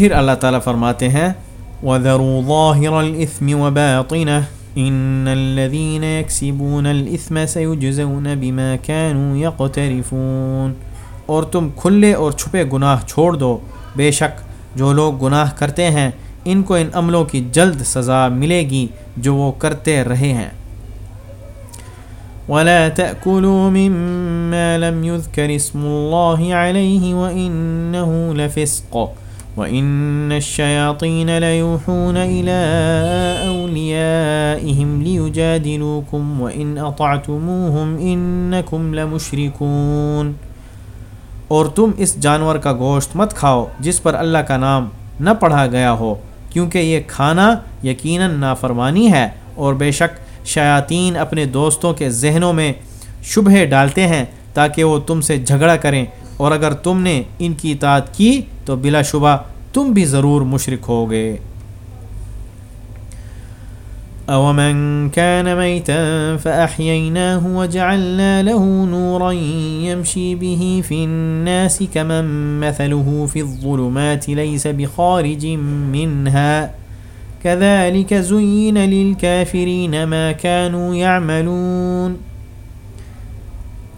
پھر اللہ تعالیٰ فرماتے ہیں، وَذَرُوا ظَاهِرَ الْإِثْمِ وَبَاطِنَهُ إِنَّ الَّذِينَ يَكْسِبُونَ الْإِثْمَ سَيُجْزَوْنَ بِمَا كَانُوا يَقْتَرِفُونَ۔ اور تم کھلے اور چھپے گناہ چھوڑ دو۔ بے شک جو لوگ گناہ کرتے ہیں، ان کو ان عملوں کی جلد سزا ملے گی جو وہ کرتے رہے ہیں۔ ولا تأكلوا مما لم يذكر اسم الله عليه وإنه لفسق۔ وإن الشياطين ليوحون إلى أوليائهم ليجادلوكم وإن أطعتموهم إنكم لمشركون۔ اور تم اس جانور کا گوشت مت کھاؤ جس پر اللہ کا نام نہ پڑھا گیا ہو، کیونکہ یہ کھانا یقیناً نافرمانی ہے۔ اور بے شک شیاطین اپنے دوستوں کے ذہنوں میں شبہ ڈالتے ہیں تاکہ وہ تم سے جھگڑا کریں۔ اور اگر تم نے ان کی اطاعت کی تو بلا شبہ تم بھی ضرور مشرک ہوگے۔ أَوَمَنْ كَانَ مَيْتًا فَأَحْيَيْنَاهُ وَجَعَلْنَا لَهُ نُورًا يَمْشِي بِهِ فِي النَّاسِ كَمَنْ مَثَلُهُ فِي الظُّلُمَاتِ لَيْسَ بِخَارِجٍ مِّنْهَا كَذَلِكَ زُيِّنَ لِلْكَافِرِينَ مَا كَانُوا يَعْمَلُونَ۔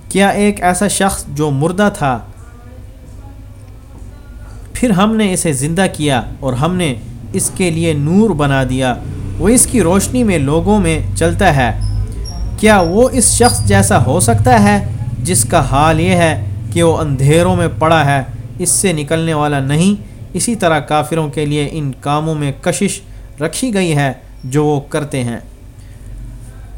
کیا ایک ایسا شخص جو مردہ تھا پھر ہم نے اسے زندہ کیا اور ہم نے اس کے لیے نور بنا دیا۔ وہ اس کی روشنی میں لوگوں میں چلتا ہے۔ کیا وہ اس شخص جیسا ہو سکتا ہے جس کا حال یہ ہے کہ وہ اندھیروں میں پڑا ہے؟ اس سے نکلنے والا نہیں۔ اسی طرح کافروں کے لیے ان کاموں میں کشش رکھی گئی ہے جو وہ کرتے ہیں۔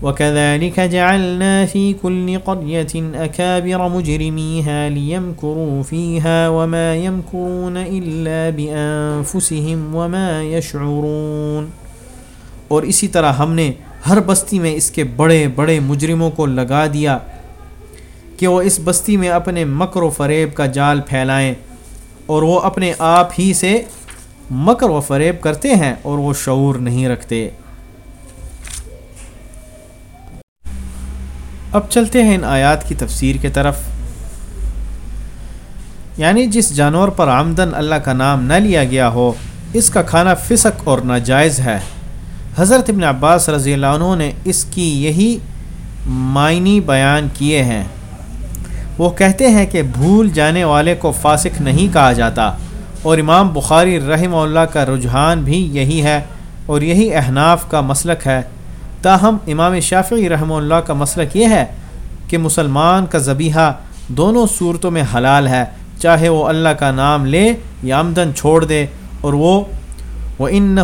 وَكَذَلِكَ جَعَلْنَا فِي كُلِّ قَرْيَةٍ أَكَابِرَ مُجْرِمِيهَا لِيَمْكُرُوا فِيهَا وَمَا يَمْكُرُونَ إِلَّا بِأَنفُسِهِمْ وَمَا يَشْعُرُونَ۔ اور اسی طرح ہم نے ہر بستی میں اس کے بڑے بڑے مجرموں کو لگا دیا کہ وہ اس بستی میں اپنے مکر و فریب کا جال پھیلائیں اور وہ اپنے آپ ہی سے مکر و فریب کرتے ہیں اور وہ شعور نہیں رکھتے۔ اب چلتے ہیں ان آیات کی تفسیر کے طرف۔ یعنی جس جانور پر آمدن اللہ کا نام نہ لیا گیا ہو، اس کا کھانا فسق اور ناجائز ہے۔ حضرت ابن عباس رضی اللہ عنہ نے اس کی یہی معنی بیان کیے ہیں۔ وہ کہتے ہیں کہ بھول جانے والے کو فاسق نہیں کہا جاتا۔ اور امام بخاری رحمہ اللہ کا رجحان بھی یہی ہے اور یہی احناف کا مسلک ہے۔ تاہم، امام شافعی رحمہ اللہ کا مسلک یہ ہے کہ مسلمان کا ذبیحہ دونوں صورتوں میں حلال ہے، چاہے وہ اللہ کا نام لے یا آمدن چھوڑ دے، اور وہ وہ ان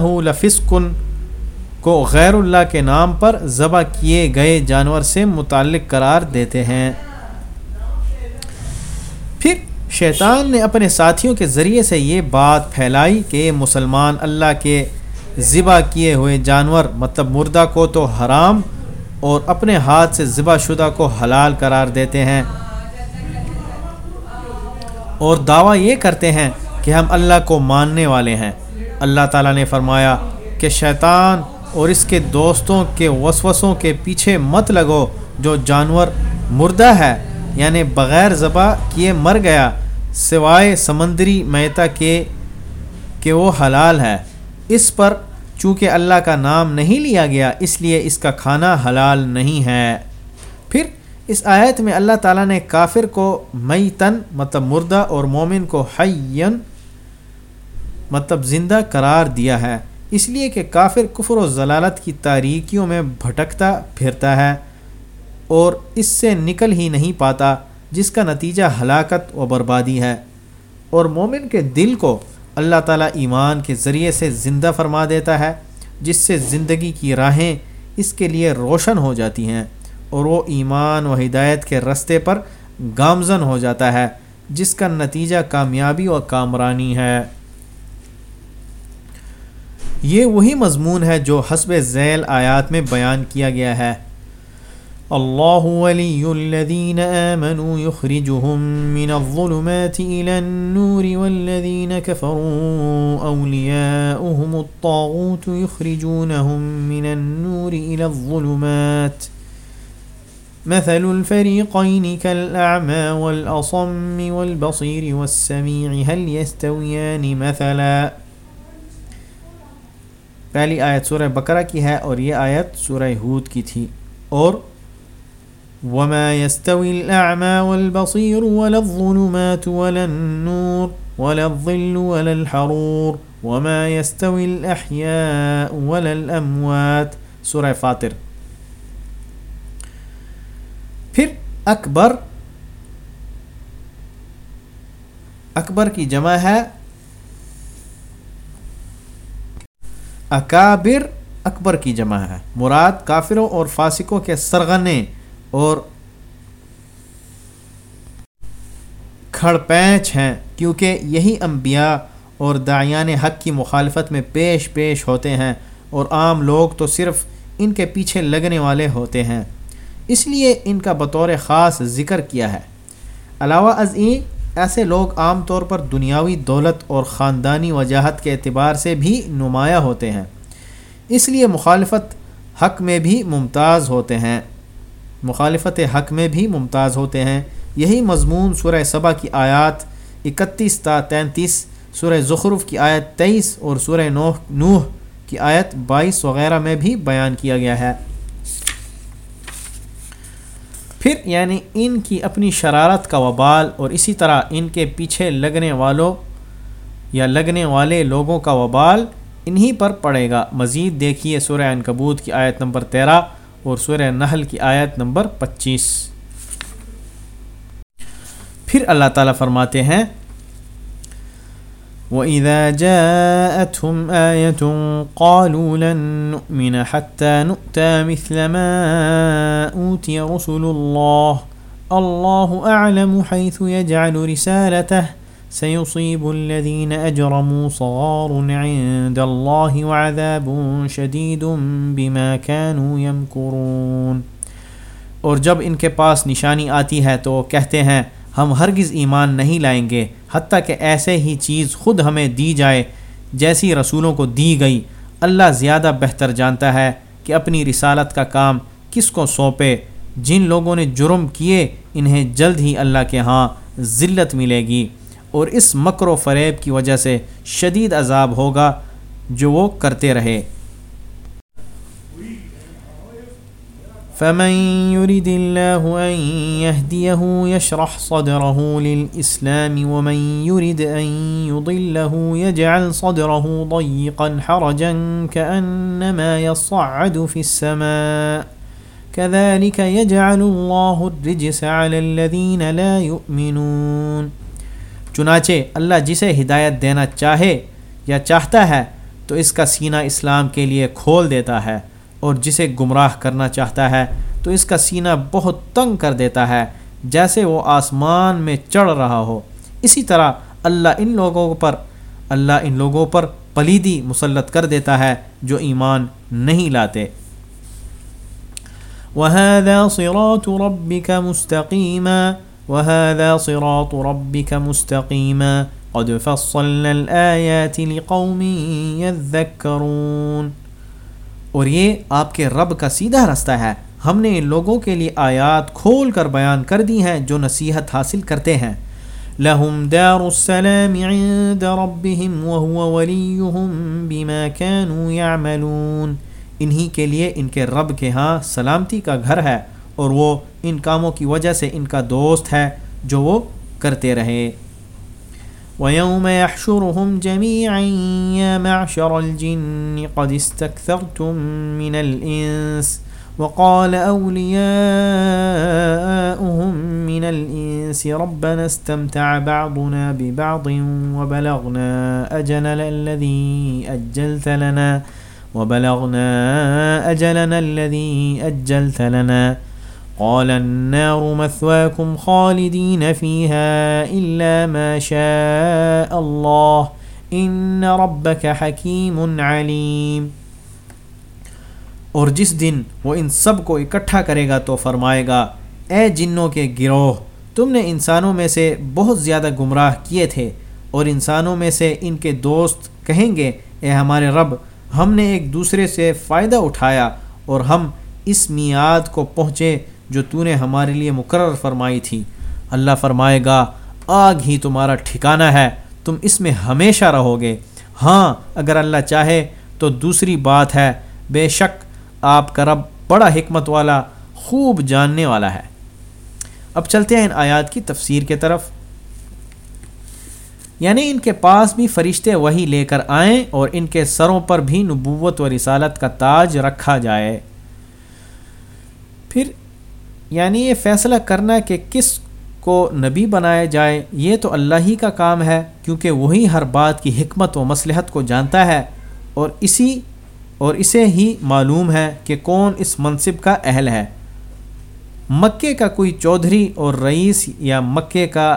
کیے ذبح کیے ہوئے جانور مطلب مردہ کو تو حرام اور اپنے ہاتھ سے ذبح شدہ کو حلال قرار دیتے ہیں۔ اور دعویٰ یہ کرتے ہیں کہ ہم اللہ کو ماننے والے ہیں۔ اللہ تعالیٰ نے فرمایا کہ شیطان اور اس کے دوستوں کے وسوسوں کے پیچھے مت لگو۔ جو جانور مردہ ہے یعنی بغیر ذبح کیے مر گیا، سوائے سمندری میتا کے کہ وہ حلال ہے۔ اس پر چونکہ اللہ کا نام نہیں لیا گیا، اس لیے اس کا کھانا حلال نہیں ہے۔ پھر اس آیت میں اللہ تعالیٰ نے کافر کو مئی تن مطلب مردہ اور مومن کو حین مطلب زندہ قرار دیا ہے۔ اس لیے کہ کافر کفر و ضلالت کی تاریکیوں میں بھٹکتا، پھرتا ہے اور اس سے نکل ہی نہیں پاتا، جس کا نتیجہ ہلاکت و بربادی ہے۔ اور مومن کے دل کو اللہ تعالیٰ ایمان کے ذریعے سے زندہ فرما دیتا ہے، جس سے زندگی کی راہیں اس کے لیے روشن ہو جاتی ہیں اور وہ ایمان و ہدایت کے رستے پر گامزن ہو جاتا ہے، جس کا نتیجہ کامیابی و کامرانی ہے۔ یہ وہی مضمون ہے جو حسب ذیل آیات میں بیان کیا گیا ہے۔ اللہ ولی الذین آمنوا يخرجهم من الظلمات الى النور والذین كفروا اولیاؤهم الطاغوت يخرجونهم من النور الى الظلمات. مثل الفريقين كالأعمى والأصم والبصير والسميع هل يستويان مثلاً؟ پہلی آیت سورہ بقرہ کی ہے اور یہ آیت سورہ حود کی تھی اور وما يستوي الأعمى والبصير ولا الظلمات ولا النور ولا الظل ولا الحرور وما يستوي الأحياء ولا الأموات سورہ فاطر پھر اکبر اکبر کی جمع ہے۔ اکابر، اکبر کی جمع ہے۔ مراد کافروں اور فاسقوں کے سرغنے۔ اور کھڑ پینچ ہیں کیونکہ یہی انبیاء اور دایان حق کی مخالفت میں پیش پیش ہوتے ہیں اور عام لوگ تو صرف ان کے پیچھے لگنے والے ہوتے ہیں۔ اس لیے ان کا بطور خاص ذکر کیا ہے۔ علاوہ ازیں ایسے لوگ عام طور پر دنیاوی دولت اور خاندانی وجاہت کے اعتبار سے بھی نمایاں ہوتے ہیں۔ اس لیے مخالفت حق میں بھی ممتاز ہوتے ہیں۔ مخالفت حق میں بھی ممتاز ہوتے ہیں۔ یہی مضمون سورہ صبا کی آیات اکتیس تا تینتیس، سورہ زخرف کی آیت تیئیس اور سورہ نوح نوح کی آیت بائیس وغیرہ میں بھی بیان کیا گیا ہے۔ پھر یعنی ان کی اپنی شرارت کا وبال اور اسی طرح ان کے پیچھے لگنے والوں یا لگنے والے لوگوں کا وبال انہی پر پڑے گا۔ مزید دیکھیے سورہ انکبوت کی آیت نمبر تیرہ۔ اور سورہ نحل کی آیت نمبر پچیس۔ پھر اللہ تعالیٰ فرماتے ہیں، وَإِذَا جَاءَتْهُمْ آيَةٌ قَالُوا لَن نُؤْمِنَ حَتَّى نُؤْتَى مِثْلَ مَا أُوتِيَ رُسُلُ اللَّهِ، اللَّهُ أَعْلَمُ حَيْثُ يَجْعَلُ رِسَالَتَهِ سَيُصِيبُ الَّذِينَ أَجْرَمُوا صَغَارٌ عِندَ اللَّهِ وَعَذَابٌ شَدِيدٌ بِمَا كَانُوا يَمْكُرُونَ۔ اور جب ان کے پاس نشانی آتی ہے تو کہتے ہیں، ہم ہرگز ایمان نہیں لائیں گے، حتیٰ کہ ایسے ہی چیز خود ہمیں دی جائے جیسی رسولوں کو دی گئی۔ اللہ زیادہ بہتر جانتا ہے کہ اپنی رسالت کا کام کس کو سونپے۔ جن لوگوں نے جرم کیے، انہیں جلد ہی اللہ کے ہاں ذلت ملے گی۔ اور اس مکر و فریب کی وجہ سے شدید عذاب ہوگا جو وہ کرتے رہے۔ فمن يرد الله أن يهديه يشرح صدره للإسلام ومن يرد أن يضله يجعل صدره ضيقا حرجا كأنما يصعد في السماء كذلك يجعل الله الرجس على الذين لا يؤمنون۔ چنانچہ اللہ جسے ہدایت دینا چاہے یا چاہتا ہے تو اس کا سینہ اسلام کے لیے کھول دیتا ہے اور جسے گمراہ کرنا چاہتا ہے تو اس کا سینہ بہت تنگ کر دیتا ہے، جیسے وہ آسمان میں چڑھ رہا ہو۔ اسی طرح اللہ ان لوگوں پر، اللہ ان لوگوں پر پلیدی مسلط کر دیتا ہے جو ایمان نہیں لاتے۔ وهذا صراط ربك مستقيما وهذا صراط ربك مستقيما قد فصلنا الآيات لقوم يذكرون. اور یہ آپ کے رب کا سیدھا رستہ ہے۔ ہم نے ان لوگوں کے لیے آیات کھول کر بیان کر دی ہیں جو نصیحت حاصل کرتے ہیں۔ لهم دار السلام عند ربهم وهو وليهم بما كانوا يعملون۔ انہی کے لیے ان کے رب کے ہاں سلامتی کا گھر ہے اور وہ ان کاموں کی وجہ سے ان کا دوست ہے جو وہ کرتے رہے۔ ويوم يحشرهم جميعا يا معشر الجن قد استكثرتم من الإنس وقال أولياؤهم من الإنس ربنا استمتع بعضنا ببعض وبلغنا أجلنا الذي أجلت لنا وبلغنا أجلنا الذي أجلت لنا قال النار مثواكم خالدين فيها إلا ما شاء الله. إن ربك حكيم عليم. اور جس دن وہ ان سب کو اکٹھا کرے گا تو فرمائے گا، اے جنوں کے گروہ، تم نے انسانوں میں سے بہت زیادہ گمراہ کیے تھے اور انسانوں میں سے ان کے دوست کہیں گے، اے ہمارے رب، ہم نے ایک دوسرے سے فائدہ اٹھایا اور ہم اس میعاد کو پہنچے جو تو نے ہمارے لیے مقرر فرمائی تھی۔ اللہ فرمائے گا، آگ ہی تمہارا ٹھکانہ ہے، تم اس میں ہمیشہ رہو گے۔ ہاں اگر اللہ چاہے تو دوسری بات ہے، بے شک آپ کا رب بڑا حکمت والا، خوب جاننے والا ہے۔ اب چلتے ہیں ان آیات کی تفسیر کے طرف۔ یعنی ان کے پاس بھی فرشتے وہی لے کر آئیں اور ان کے سروں پر بھی نبوت و رسالت کا تاج رکھا جائے۔ پھر یعنی یہ فیصلہ کرنا کہ کس کو نبی بنایا جائے، یہ تو اللہ ہی کا کام ہے، کیونکہ وہی ہر بات کی حکمت و مصلحت کو جانتا ہے۔ اور اسی، اور اسے ہی معلوم ہے کہ کون اس منصب کا اہل ہے۔ مکے کا کوئی چودھری اور رئیس یا مکے کا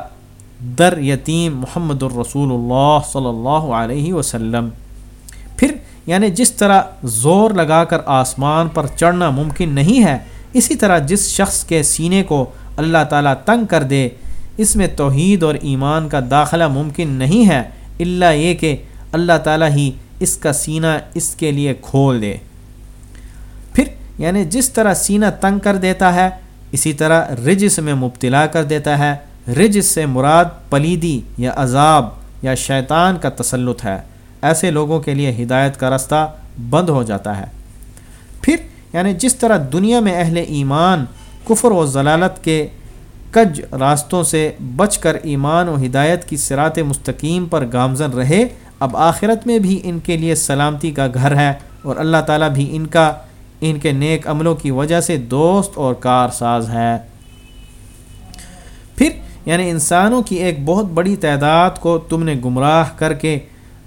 در یتیم محمد الرسول اللہ صلی اللہ علیہ وسلم۔ پھر یعنی جس طرح زور لگا کر آسمان پر چڑھنا ممکن نہیں ہے اسی طرح جس شخص کے سینے کو اللہ تعالیٰ تنگ کر دے، اس میں توحید اور ایمان کا داخلہ ممکن نہیں ہے اللہ یہ کہ اللہ تعالیٰ ہی اس کا سینہ اس کے لیے کھول دے۔ پھر یعنی جس طرح سینہ تنگ کر دیتا ہے، اسی طرح رجس میں مبتلا کر دیتا ہے۔ رجس سے مراد پلیدی یا عذاب یا شیطان کا تسلط ہے۔ ایسے لوگوں کے لیے ہدایت کا رستہ بند ہو جاتا ہے۔ پھر یعنی جس طرح دنیا میں اہل ایمان، کفر و ضلالت کے کج راستوں سے بچ کر ایمان و ہدایت کی سرات مستقیم پر گامزن رہے، اب آخرت میں بھی ان کے لیے سلامتی کا گھر ہے اور اللہ تعالیٰ بھی ان کا، ان کے نیک عملوں کی وجہ سے دوست اور کار ساز ہے۔ پھر یعنی انسانوں کی ایک بہت بڑی تعداد کو تم نے گمراہ کر کے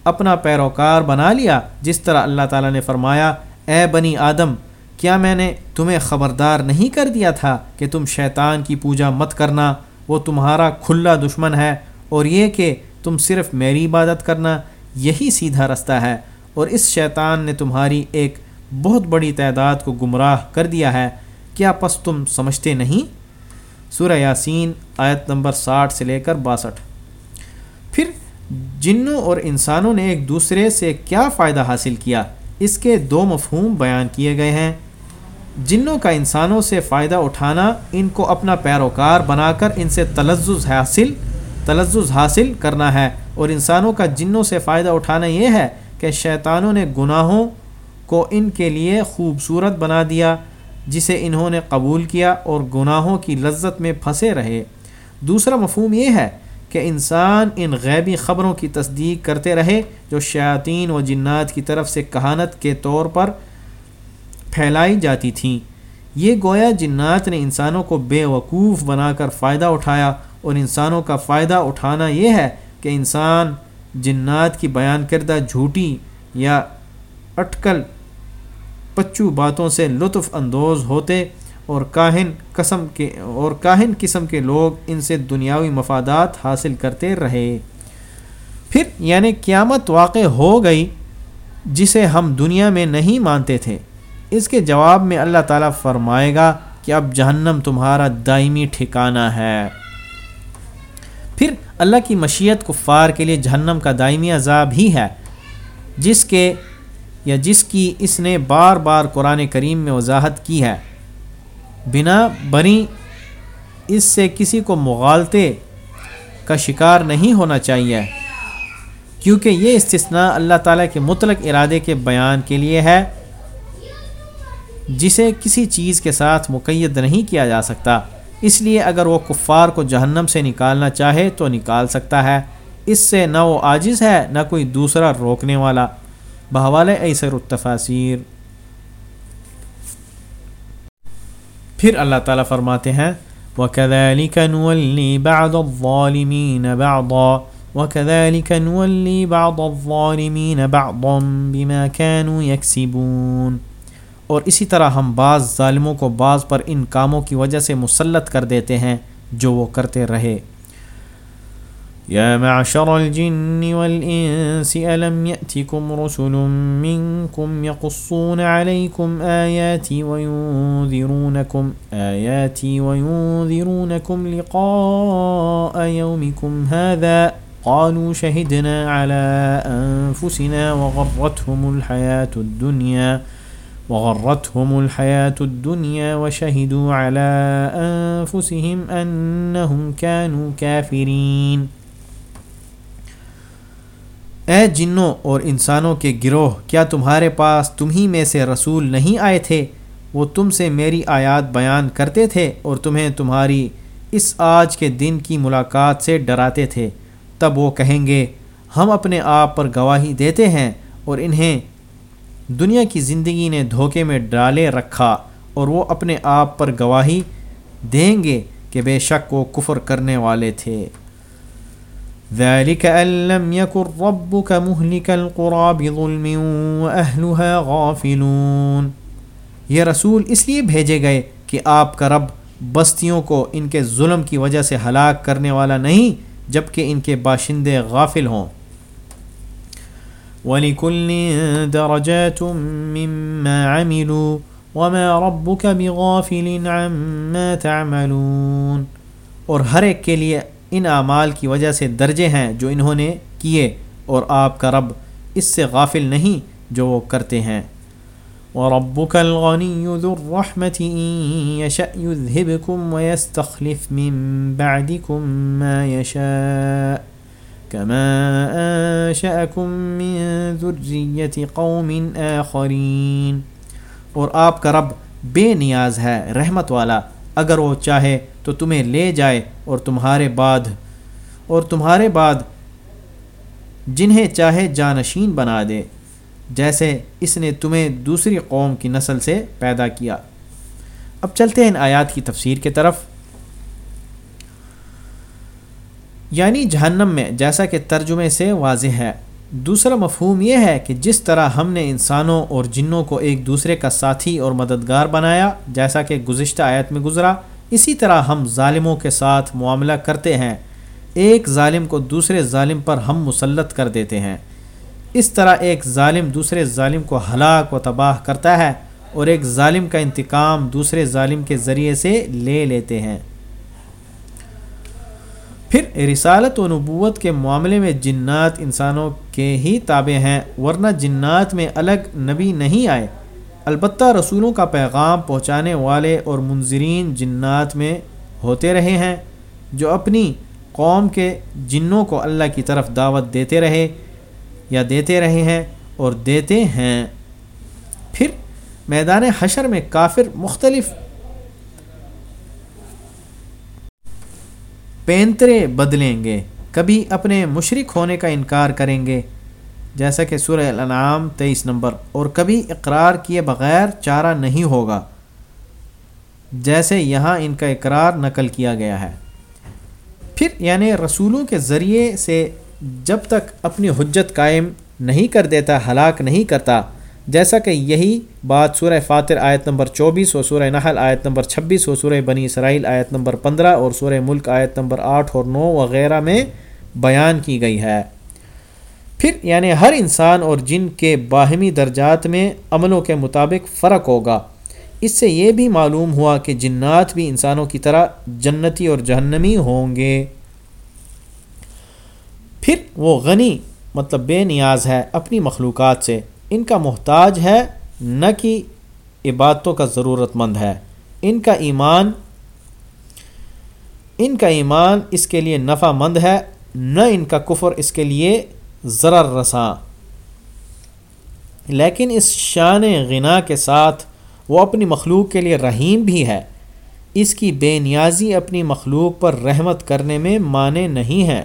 اپنا پیروکار بنا لیا، جس طرح اللہ تعالیٰ نے فرمایا، اے بنی آدم کیا میں نے تمہیں خبردار نہیں کر دیا تھا کہ تم شیطان کی پوجا مت کرنا؟ وہ تمہارا کھلا دشمن ہے اور یہ کہ تم صرف میری عبادت کرنا یہی سیدھا رستہ ہے اور اس شیطان نے تمہاری ایک بہت بڑی تعداد کو گمراہ کر دیا ہے، کیا پس تم سمجھتے نہیں؟ سورہ یاسین آیت نمبر ساٹھ سے لے کر باسٹھ۔ پھر جنوں اور انسانوں نے ایک دوسرے سے کیا فائدہ حاصل کیا؟ اس کے دو مفہوم بیان کیے گئے ہیں۔ جنوں کا انسانوں سے فائدہ اٹھانا، ان کو اپنا پیروکار بنا کر ان سے تلزز حاصل تلزز حاصل کرنا ہے۔ اور انسانوں کا جنوں سے فائدہ اٹھانا یہ ہے کہ شیطانوں نے گناہوں کو ان کے لیے خوبصورت بنا دیا، جسے انہوں نے قبول کیا اور گناہوں کی لذت میں پھنسے رہے۔ دوسرا مفہوم یہ ہے کہ انسان ان غیبی خبروں کی تصدیق کرتے رہے، جو شیاطین و جنات کی طرف سے کہانت کے طور پر پھیلائی جاتی تھیں۔ یہ گویا جنات نے انسانوں کو بے وقوف بنا کر فائدہ اٹھایا اور انسانوں کا فائدہ اٹھانا یہ ہے کہ انسان جنات کی بیان کردہ جھوٹی یا اٹکل پچو باتوں سے لطف اندوز ہوتے اور کاہن قسم کے اور کاہن قسم کے لوگ ان سے دنیاوی مفادات حاصل کرتے رہے۔ پھر یعنی قیامت واقع ہو گئی جسے ہم دنیا میں نہیں مانتے تھے۔ اس کے جواب میں اللہ تعالیٰ فرمائے گا کہ اب جہنم تمہارا دائمی ٹھکانہ ہے۔ پھر اللہ کی مشیت کفار کے لیے جہنم کا دائمی عذاب ہی ہے، جس کے یا جس کی اس نے بار بار قرآن کریم میں وضاحت کی ہے۔ بنا بنی اس سے کسی کو مغالطے کا شکار نہیں ہونا چاہیے، کیونکہ یہ استثناء اللہ تعالیٰ کے مطلق ارادے کے بیان کے لیے ہے۔ جسے کسی چیز کے ساتھ مقید نہیں کیا جا سکتا۔ اس لیے اگر وہ کفار کو جہنم سے نکالنا چاہے تو نکال سکتا ہے۔ اس سے نہ وہ عاجز ہے، نہ کوئی دوسرا روکنے والا۔ بحوالِ ایسر التفاصیر پھر اللہ تعالیٰ فرماتے ہیں، وَكَذَلِكَ نُوَلِّي بَعْضَ الظَّالِمِينَ بَعْضًا۔ وَكَذَلِكَ نُوَلِّي بَعْضَ الظَّالِمِينَ بَعْضًا بِمَا كَانُوا يَكْسِبُونَ۔ اور اسی طرح ہم بعض ظالموں کو بعض پر ان کاموں کی وجہ سے مسلط کر دیتے ہیں جو وہ کرتے رہے۔ يا معشر الجن والإنس ألم يأتكم رسل منكم يقصون عليكم آياتي وينذرونكم آياتي وينذرونكم لقاء يومكم هذا، قالوا شهدنا على أنفسنا وغرتهم الحياة الدنيا وغرتهم الحياة الدنيا وشهدوا على أنفسهم أنهم كانوا كافرين۔ اے جنوں اور انسانوں کے گروہ، کیا تمہارے پاس تمہیں میں سے رسول نہیں آئے تھے؟ وہ تم سے میری آیات بیان کرتے تھے اور تمہیں تمہاری اس آج کے دن کی ملاقات سے ڈراتے تھے۔ تب وہ کہیں گے، ہم اپنے آپ پر گواہی دیتے ہیں اور انہیں دنیا کی زندگی نے دھوکے میں ڈالے رکھا اور وہ اپنے آپ پر گواہی دیں گے کہ بے شک وہ کفر کرنے والے تھے۔ ذلك أن لم يكن ربك مهلك القرى بظلم وأهلها غافلون۔ یہ رسول اس لیے بھیجے گئے کہ آپ کا رب بستیوں کو ان کے ظلم کی وجہ سے ہلاک کرنے والا نہیں، جبکہ ان کے باشندے غافل ہوں۔ وَلِكُلٍ دَرَجَاتٌ مِّمَّا عَمِلُوا وَمَا رَبُّكَ بِغَافِلٍ عَمَّا تَعْمَلُونَ اور ہر ایک کے لیے ان اعمال کی وجہ سے درجے ہیں جو انہوں نے کیے اور آپ کا رب اس سے غافل نہیں جو وہ کرتے ہیں۔ وَرَبُّكَ الْغَنِيُّ ذُو الرَّحْمَةِ إِن يَشَأْ يُذْهِبْكُمْ وَيَسْتَخْلِفْ مِن بَعْدِكُم مَّا يَشَاءُ كَمَا أَنشَأَكُم مِّن ذُرِّيَّةِ قَوْمٍ آخَرِينَ۔ اور آپ کا رب بے نیاز ہے، رحمت والا۔ اگر وہ چاہے تو تمہیں لے جائے اور تمہارے بعد، اور تمہارے بعد جنہیں چاہے جانشین بنا دے۔ جیسے اس نے تمہیں دوسری قوم کی نسل سے پیدا کیا۔ اب چلتے ہیں ان آیات کی تفسیر کے طرف۔ یعنی جہنم میں، جیسا کہ ترجمے سے واضح ہے۔ دوسرا مفہوم یہ ہے کہ جس طرح ہم نے انسانوں اور جنوں کو ایک دوسرے کا ساتھی اور مددگار بنایا، جیسا کہ گزشتہ آیت میں گزرا، اسی طرح ہم ظالموں کے ساتھ معاملہ کرتے ہیں۔ ایک ظالم کو دوسرے ظالم پر ہم مسلط کر دیتے ہیں۔ اس طرح ایک ظالم دوسرے ظالم کو ہلاک و تباہ کرتا ہے اور ایک ظالم کا انتقام دوسرے ظالم کے ذریعے سے لے لیتے ہیں۔ پھر رسالت و نبوت کے معاملے میں جنات انسانوں کے ہی تابع ہیں، ورنہ جنات میں الگ نبی نہیں آئے۔ البتہ رسولوں کا پیغام پہنچانے والے اور منظرین جنات میں ہوتے رہے ہیں، جو اپنی قوم کے جنوں کو اللہ کی طرف دعوت دیتے رہے یا دیتے رہے ہیں اور دیتے ہیں۔ پھر میدان حشر میں کافر مختلف پینترے بدلیں گے، کبھی اپنے مشرق ہونے کا انکار کریں گے۔ جیسا کہ سورہ الانعام تیئیس نمبر، اور کبھی اقرار کیے بغیر چارہ نہیں ہوگا، جیسے یہاں ان کا اقرار نقل کیا گیا ہے۔ پھر یعنی رسولوں کے ذریعے سے جب تک اپنی حجت قائم نہیں کر دیتا، ہلاک نہیں کرتا جیسا کہ یہی بات سورہ فاتر آیت نمبر چوبیس و سورہ نحل آیت نمبر چھبیس و سورہ بنی اسرائیل آیت نمبر پندرہ اور سورہ ملک آیت نمبر آٹھ اور نو وغیرہ میں بیان کی گئی ہے۔ پھر یعنی ہر انسان اور جن کے باہمی درجات میں عملوں کے مطابق فرق ہوگا۔ اس سے یہ بھی معلوم ہوا کہ جنات بھی انسانوں کی طرح جنتی اور جہنمی ہوں گے۔ پھر وہ غنی مطلب بے نیاز ہے اپنی مخلوقات سے۔ ان کا محتاج ہے نہ کہ عبادتوں کا ضرورت مند ہے۔ ان کا ایمان، ان کا ایمان اس کے لیے نفع مند ہے، نہ ان کا کفر اس کے لیے ضرر رساں۔ لیکن اس شان غنا کے ساتھ وہ اپنی مخلوق کے لیے رحیم بھی ہے۔ اس کی بے نیازی اپنی مخلوق پر رحمت کرنے میں مانے نہیں ہے۔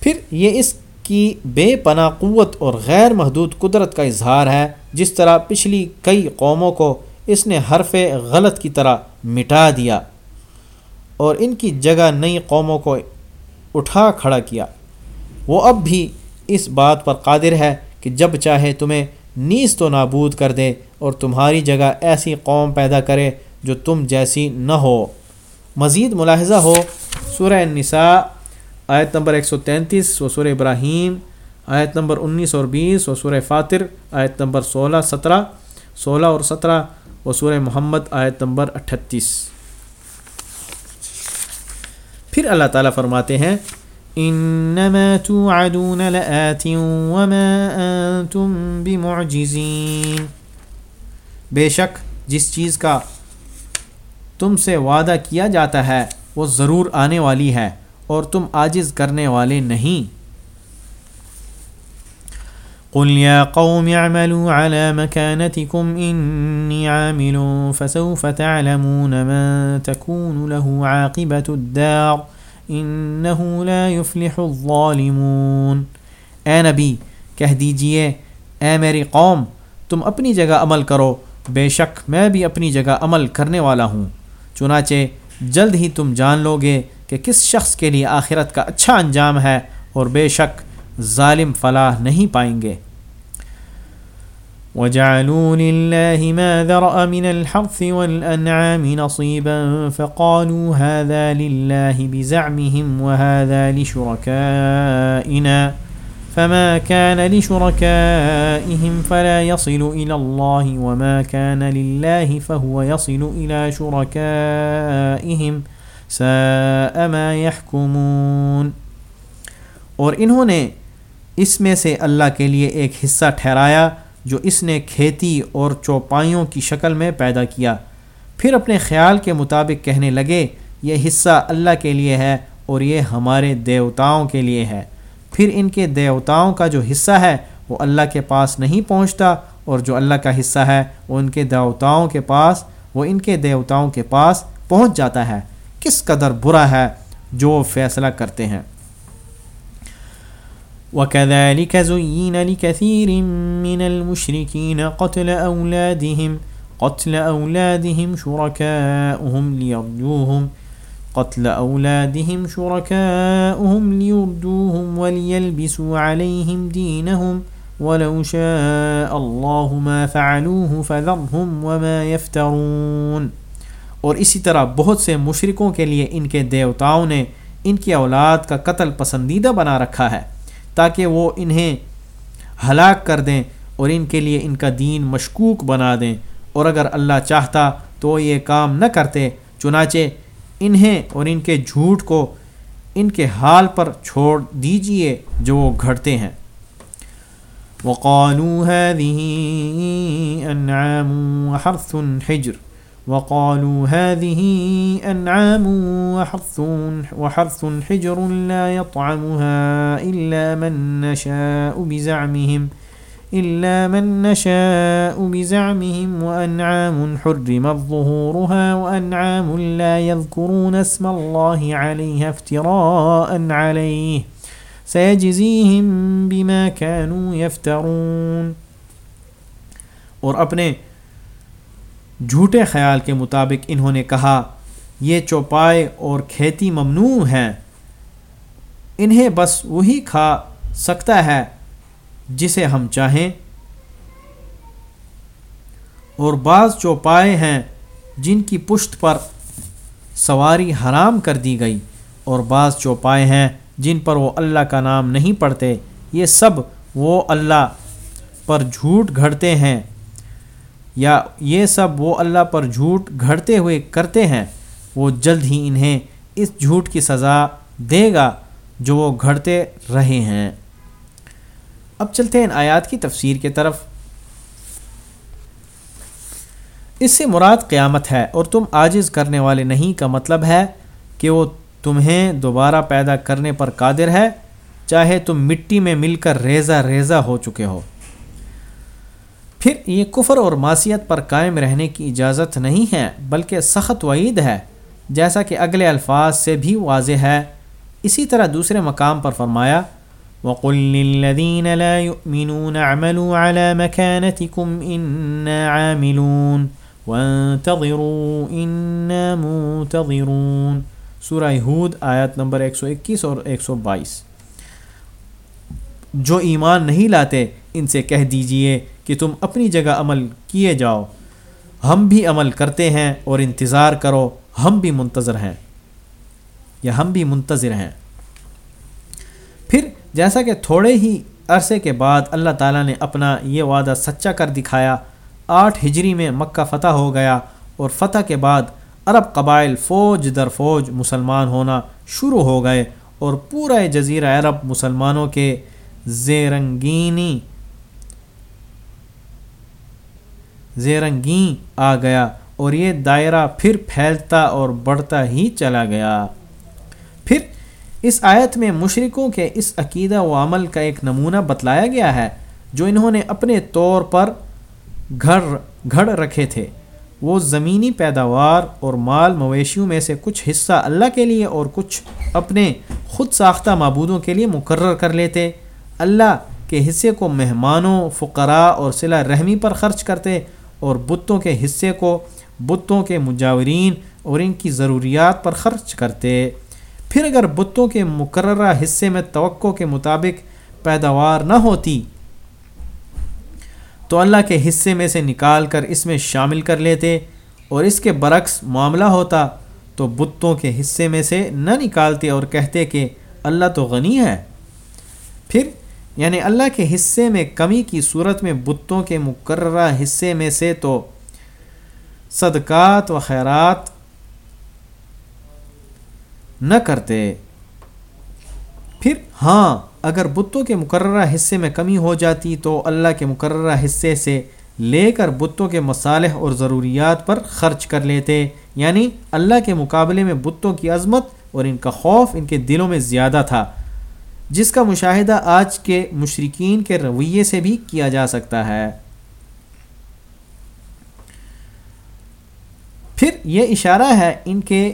پھر یہ اس کی بے پناہ قوت اور غیر محدود قدرت کا اظہار ہے، جس طرح پچھلی کئی قوموں کو اس نے حرف غلط کی طرح مٹا دیا اور ان کی جگہ نئی قوموں کو اٹھا کھڑا کیا۔ وہ اب بھی اس بات پر قادر ہے کہ جب چاہے تمہیں نیز تو نابود کر دے اور تمہاری جگہ ایسی قوم پیدا کرے جو تم جیسی نہ ہو۔ مزید ملاحظہ ہو، سورہ النساء آیت نمبر 133 و سورہ ابراہیم، آیت نمبر انیس اور بیس و سورہ فاتر، آیت نمبر سولہ، سترہ، سولہ اور سترہ و سورہ محمد، آیت نمبر اٹھتیس۔ پھر اللہ تعالیٰ فرماتے ہیں، انما توعدون لآت وما انتم بمعجزین۔ بے شک جس چیز کا تم سے وعدہ کیا جاتا ہے، وہ ضرور آنے والی ہے۔ اور تم عاجز کرنے والے نہیں۔ قل يا قوم اعملوا على مكانتكم إني عامل فسوف تعلمون من تكون له عاقبة الدار إنه لا يفلح الظالمون۔ اے نبی، کہہ دیجیے، اے میری قوم، تم اپنی جگہ عمل کرو۔ بے شک میں بھی اپنی جگہ عمل کرنے والا ہوں۔ چنانچہ جلد ہی تم جان لو گے کہ کس شخص کے لیے آخرت کا اچھا انجام ہے اور بے شک ظالم فلاح نہیں پائیں گے۔ وجعلوا لله ما ذرأ من الحرث والأنعام نصيبا فقالوا هذا لله بزعمهم وهذا لشركائنا فما كان لشركائهم فلا يصل إلى الله وما كان لله فهو يصل إلى شركائهم ساء ما يحكمون۔ اور انہوں نے اس میں سے اللہ کے لیے ایک حصہ ٹھہرایا جو اس نے کھیتی اور چوپائیوں کی شکل میں پیدا کیا۔ پھر اپنے خیال کے مطابق کہنے لگے، یہ حصہ اللہ کے لیے ہے اور یہ ہمارے دیوتاؤں کے لیے ہے۔ پھر ان کے دیوتاؤں کا جو حصہ ہے، وہ اللہ کے پاس نہیں پہنچتا، اور جو اللہ کا حصہ ہے، وہ ان کے دیوتاؤں کے پاس، وہ ان کے دیوتاؤں کے پاس پہنچ جاتا ہے۔ کس قدر برا ہے جو فیصلہ کرتے ہیں۔ وكذلك زين لكثير من المشركين قتل أولادهم قتل أولادهم شركاؤهم ليرجوهم، قتل أولادهم شركاؤهم ليردوهم وليلبسوا عليهم دينهم، ولو شاء الله ما فعلوه فذرهم وما يفترون۔ اور اسی طرح بہت سے مشرکوں کے لیے ان کے دیوتاؤں نے ان کی اولاد کا قتل پسندیدہ بنا رکھا ہے تاکہ وہ انہیں ہلاک کر دیں اور ان کے لیے ان کا دین مشکوک بنا دیں اور اگر اللہ چاہتا تو یہ کام نہ کرتے، چنانچہ انہیں اور ان کے جھوٹ کو ان کے حال پر چھوڑ دیجیے جو وہ گھڑتے ہیں۔ وقالوا هذه انعام وحرث حجر۔ وقالوا هذه أنعام وحرث, وحرث حجر لا يطعمها إلا من نشاء بزعمهم إلا من نشاء بزعمهم وأنعام حرمت ظهورها وأنعام لا يذكرون اسم الله عليها افتراء عليه سيجزيهم بما كانوا يفترون۔ اور اپنے جھوٹے خیال کے مطابق انہوں نے کہا، یہ چوپائے اور کھیتی ممنوع ہیں۔ انہیں بس وہی کھا سکتا ہے جسے ہم چاہیں۔ اور بعض چوپائے ہیں جن کی پشت پر سواری حرام کر دی گئی، اور بعض چوپائے ہیں جن پر وہ اللہ کا نام نہیں پڑھتے۔ یہ سب وہ اللہ پر جھوٹ گھڑتے ہیں۔ یا یہ سب وہ اللہ پر جھوٹ گھڑتے ہوئے کرتے ہیں، وہ جلد ہی انہیں اس جھوٹ کی سزا دے گا جو وہ گھڑتے رہے ہیں۔ اب چلتے ہیں ان آیات کی تفسیر کے طرف۔ اس سے مراد قیامت ہے اور تم عاجز کرنے والے نہیں کا مطلب ہے کہ وہ تمہیں دوبارہ پیدا کرنے پر قادر ہے، چاہے تم مٹی میں مل کر ریزہ ریزہ ہو چکے ہو۔ پھر یہ کفر اور معصیت پر قائم رہنے کی اجازت نہیں ہے، بلکہ سخت وعید ہے، جیسا کہ اگلے الفاظ سے بھی واضح ہے۔ اسی طرح دوسرے مقام پر فرمایا، وَقُلْ لِلَّذِينَ لَا يُؤْمِنُونَ عَمَلُوا عَلَى مَكَانَتِكُمْ إِنَّا عَامِلُونَ، وَانْتَظِرُوا إِنَّا مُنْتَظِرُونَ۔ سورہ ہود آیت نمبر 121 اور 122 جو ایمان نہیں لاتے ان سے کہہ دیجیے کہ تم اپنی جگہ عمل کیے جاؤ۔ ہم بھی عمل کرتے ہیں اور انتظار کرو، ہم بھی منتظر ہیں یا ہم بھی منتظر ہیں۔ پھر جیسا کہ تھوڑے ہی عرصے کے بعد اللہ تعالیٰ نے اپنا یہ وعدہ سچا کر دکھایا، آٹھ ہجری میں مکہ فتح ہو گیا اور فتح کے بعد عرب قبائل فوج در فوج مسلمان ہونا شروع ہو گئے اور پورا جزیرہ عرب مسلمانوں کے زیرنگینی زیرنگیں آ گیا اور یہ دائرہ پھر پھیلتا اور بڑھتا ہی چلا گیا۔ پھر اس آیت میں مشرقوں کے اس عقیدہ و عمل کا ایک نمونہ بتلایا گیا ہے جو انہوں نے اپنے طور پر گھر، گھڑ رکھے تھے۔ وہ زمینی پیداوار اور مال مویشیوں میں سے کچھ حصہ اللہ کے لیے اور کچھ اپنے خود ساختہ معبودوں کے لیے مقرر کر لیتے۔ اللہ کے حصے کو مہمانوں، فقراء اور صلہ رحمی پر خرچ کرتے اور بتوں کے حصے کو بتوں کے مجاورین اور ان کی ضروریات پر خرچ کرتے۔ پھر اگر بتوں کے مقررہ حصے میں توقع کے مطابق پیداوار نہ ہوتی، تو اللہ کے حصے میں سے نکال کر اس میں شامل کر لیتے اور اس کے برعکس معاملہ ہوتا، تو بتوں کے حصے میں سے نہ نکالتے اور کہتے کہ اللہ تو غنی ہے۔ پھر یعنی اللہ کے حصے میں کمی کی صورت میں بتوں کے مقررہ حصے میں سے تو صدقات و خیرات نہ کرتے۔ پھر ہاں اگر بتوں کے مقررہ حصے میں کمی ہو جاتی تو اللہ کے مقررہ حصے سے لے کر بتوں کے مصالح اور ضروریات پر خرچ کر لیتے۔ یعنی اللہ کے مقابلے میں بتوں کی عظمت اور ان کا خوف ان کے دلوں میں زیادہ تھا۔ جس کا مشاہدہ آج کے مشرقین کے رویے سے بھی کیا جا سکتا ہے۔ پھر یہ اشارہ ہے ان کے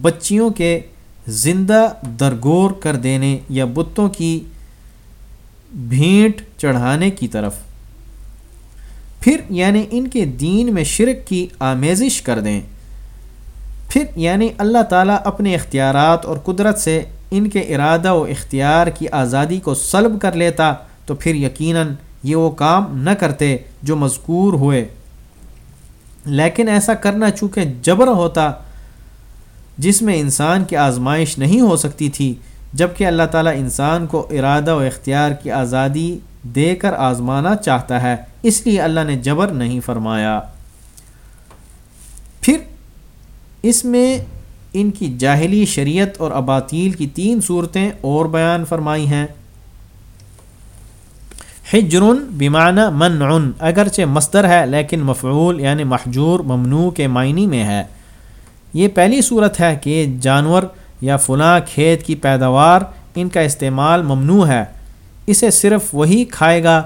بچیوں کے زندہ درگور کر دینے یا بتوں کی بھینٹ چڑھانے کی طرف۔ پھر یعنی ان کے دین میں شرک کی آمیزش کر دیں۔ پھر یعنی اللہ تعالیٰ اپنے اختیارات اور قدرت سے ان کے ارادہ و اختیار کی آزادی کو سلب کر لیتا تو پھر یقیناً یہ وہ کام نہ کرتے جو مذکور ہوئے۔ لیکن ایسا کرنا چونکہ جبر ہوتا، جس میں انسان کی آزمائش نہیں ہو سکتی تھی جبکہ اللہ تعالیٰ انسان کو ارادہ و اختیار کی آزادی دے کر آزمانا چاہتا ہے، اس لیے اللہ نے جبر نہیں فرمایا۔ پھر اس میں ان کی جاہلی شریعت اور اباطیل کی تین صورتیں اور بیان فرمائی ہیں۔ حجرن بیمانہ منع، اگرچہ مصدر ہے لیکن مفعول یعنی محجور، ممنوع کے معنی میں ہے۔ یہ پہلی صورت ہے کہ جانور یا فلاں کھیت کی پیداوار ان کا استعمال ممنوع ہے۔ اسے صرف وہی کھائے گا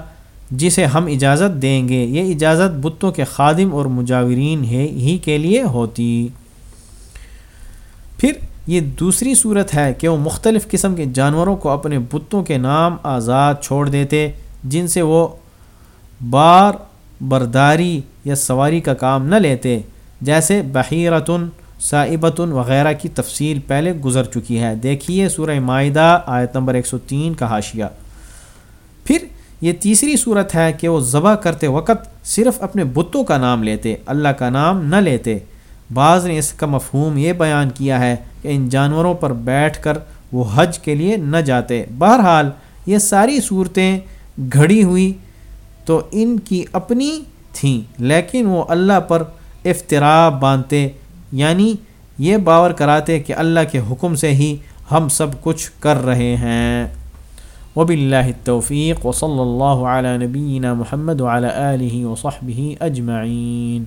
جسے ہم اجازت دیں گے۔ یہ اجازت بتوں کے خادم اور مجاورین ہی کے لیے ہوتی۔ پھر یہ دوسری صورت ہے کہ وہ مختلف قسم کے جانوروں کو اپنے بتوں کے نام آزاد چھوڑ دیتے، جن سے وہ بار برداری یا سواری کا کام نہ لیتے، جیسے بحیرتن صاحبتن وغیرہ کی تفصیل پہلے گزر چکی ہے۔ دیکھیے سورہ معاہدہ آیت نمبر 103 کا حاشیہ۔ پھر یہ تیسری صورت ہے کہ وہ ذبح کرتے وقت صرف اپنے بتوں کا نام لیتے، اللہ کا نام نہ لیتے۔ بعض نے اس کا مفہوم یہ بیان کیا ہے کہ ان جانوروں پر بیٹھ کر وہ حج کے لیے نہ جاتے۔ بہرحال یہ ساری صورتیں گھڑی ہوئی تو ان کی اپنی تھیں، لیکن وہ اللہ پر افطرا باندھتے یعنی یہ باور کراتے کہ اللہ کے حکم سے ہی ہم سب کچھ کر رہے ہیں۔ وب اللہ توفیق و صلی اللہ علیہ نبینہ محمد علیہ وصحبہ اجمعین۔